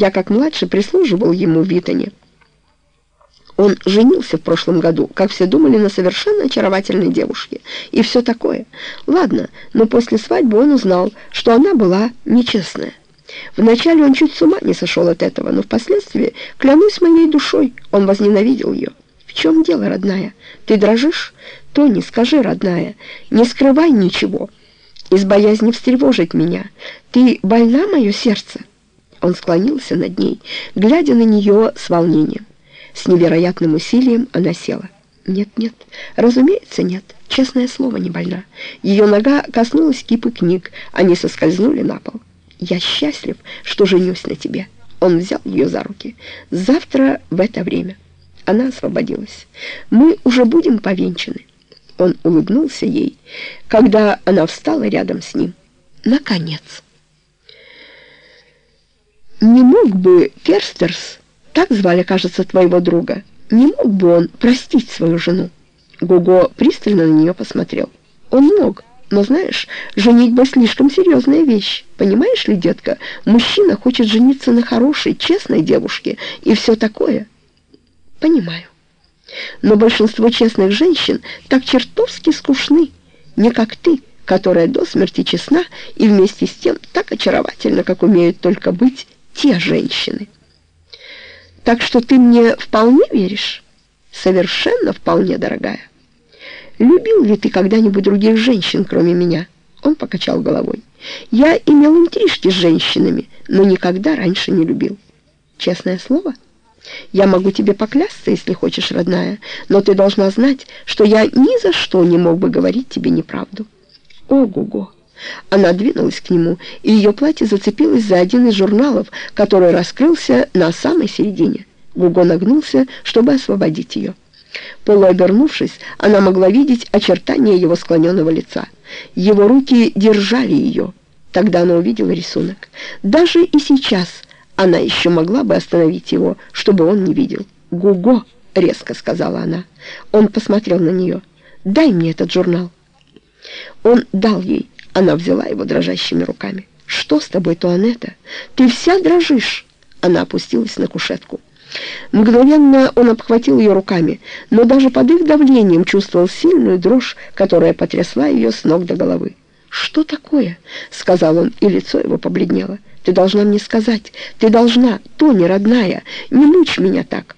Я как младший прислуживал ему в Витоне. Он женился в прошлом году, как все думали, на совершенно очаровательной девушке. И все такое. Ладно, но после свадьбы он узнал, что она была нечестная. Вначале он чуть с ума не сошел от этого, но впоследствии, клянусь моей душой, он возненавидел ее. В чем дело, родная? Ты дрожишь? Тони, скажи, родная, не скрывай ничего. Из боязни встревожить меня. Ты больна, мое сердце? Он склонился над ней, глядя на нее с волнением. С невероятным усилием она села. «Нет, нет, разумеется, нет. Честное слово, не больна. Ее нога коснулась кипы книг, они соскользнули на пол. Я счастлив, что женюсь на тебе». Он взял ее за руки. «Завтра в это время». Она освободилась. «Мы уже будем повенчаны». Он улыбнулся ей, когда она встала рядом с ним. «Наконец!» «Не мог бы Керстерс так звали, кажется, твоего друга. Не мог бы он простить свою жену?» Гуго пристально на нее посмотрел. «Он мог, но, знаешь, женитьба слишком серьезная вещь. Понимаешь ли, детка, мужчина хочет жениться на хорошей, честной девушке и все такое». «Понимаю. Но большинство честных женщин так чертовски скучны, не как ты, которая до смерти честна и вместе с тем так очаровательна, как умеют только быть те женщины». Так что ты мне вполне веришь? Совершенно вполне, дорогая. Любил ли ты когда-нибудь других женщин, кроме меня? Он покачал головой. Я имел интрижки с женщинами, но никогда раньше не любил. Честное слово? Я могу тебе поклясться, если хочешь, родная, но ты должна знать, что я ни за что не мог бы говорить тебе неправду. Ого-го! Она двинулась к нему, и ее платье зацепилось за один из журналов, который раскрылся на самой середине. Гуго нагнулся, чтобы освободить ее. Полуобернувшись, она могла видеть очертания его склоненного лица. Его руки держали ее. Тогда она увидела рисунок. Даже и сейчас она еще могла бы остановить его, чтобы он не видел. «Гуго!» — резко сказала она. Он посмотрел на нее. «Дай мне этот журнал». Он дал ей. Она взяла его дрожащими руками. «Что с тобой, Туанетта? Ты вся дрожишь!» Она опустилась на кушетку. Мгновенно он обхватил ее руками, но даже под их давлением чувствовал сильную дрожь, которая потрясла ее с ног до головы. «Что такое?» — сказал он, и лицо его побледнело. «Ты должна мне сказать. Ты должна, Тони, родная, не мучь меня так».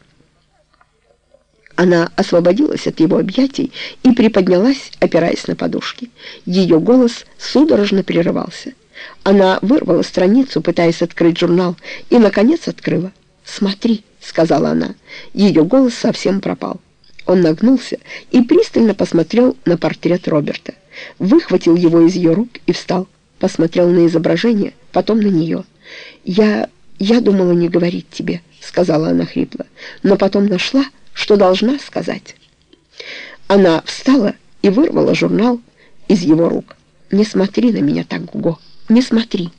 Она освободилась от его объятий и приподнялась, опираясь на подушки. Ее голос судорожно прерывался. Она вырвала страницу, пытаясь открыть журнал, и, наконец, открыла. «Смотри», — сказала она. Ее голос совсем пропал. Он нагнулся и пристально посмотрел на портрет Роберта. Выхватил его из ее рук и встал. Посмотрел на изображение, потом на нее. «Я... я думала не говорить тебе», — сказала она хрипло. «Но потом нашла...» что должна сказать. Она встала и вырвала журнал из его рук. «Не смотри на меня так, Гуго, не смотри.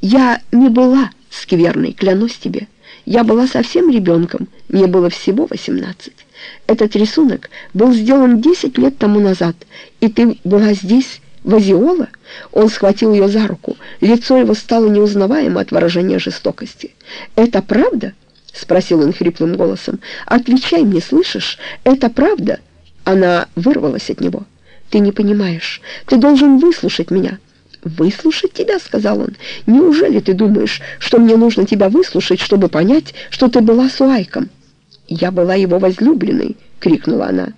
Я не была скверной, клянусь тебе. Я была совсем ребенком, мне было всего восемнадцать. Этот рисунок был сделан десять лет тому назад, и ты была здесь, в Азиола?» Он схватил ее за руку. Лицо его стало неузнаваемо от выражения жестокости. «Это правда?» — спросил он хриплым голосом. «Отвечай мне, слышишь? Это правда?» Она вырвалась от него. «Ты не понимаешь. Ты должен выслушать меня». «Выслушать тебя?» — сказал он. «Неужели ты думаешь, что мне нужно тебя выслушать, чтобы понять, что ты была с Уайком?» «Я была его возлюбленной!» — крикнула она.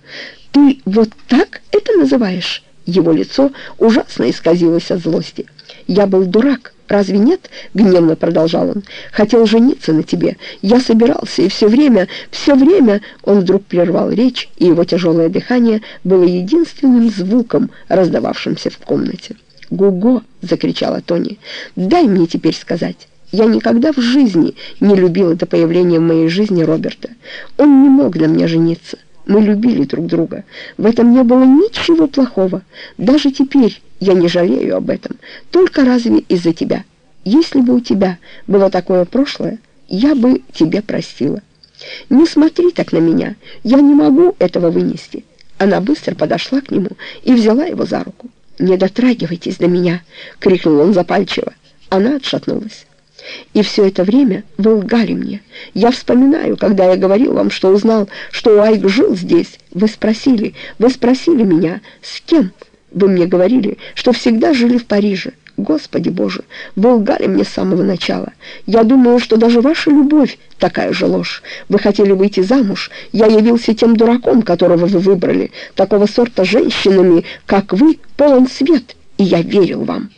«Ты вот так это называешь?» Его лицо ужасно исказилось от злости. «Я был дурак, разве нет?» — гневно продолжал он. «Хотел жениться на тебе. Я собирался, и все время, все время...» Он вдруг прервал речь, и его тяжелое дыхание было единственным звуком, раздававшимся в комнате. «Гуго!» — закричала Тони. «Дай мне теперь сказать». Я никогда в жизни не любила до появления в моей жизни Роберта. Он не мог на мне жениться. Мы любили друг друга. В этом не было ничего плохого. Даже теперь я не жалею об этом. Только разве из-за тебя? Если бы у тебя было такое прошлое, я бы тебе простила. Не смотри так на меня. Я не могу этого вынести. Она быстро подошла к нему и взяла его за руку. «Не дотрагивайтесь до меня!» — крикнул он запальчиво. Она отшатнулась. И все это время вы лгали мне. Я вспоминаю, когда я говорил вам, что узнал, что Уайк жил здесь. Вы спросили, вы спросили меня, с кем? Вы мне говорили, что всегда жили в Париже. Господи Боже, вы лгали мне с самого начала. Я думаю, что даже ваша любовь такая же ложь. Вы хотели выйти замуж. Я явился тем дураком, которого вы выбрали. Такого сорта женщинами, как вы, полон свет, и я верил вам».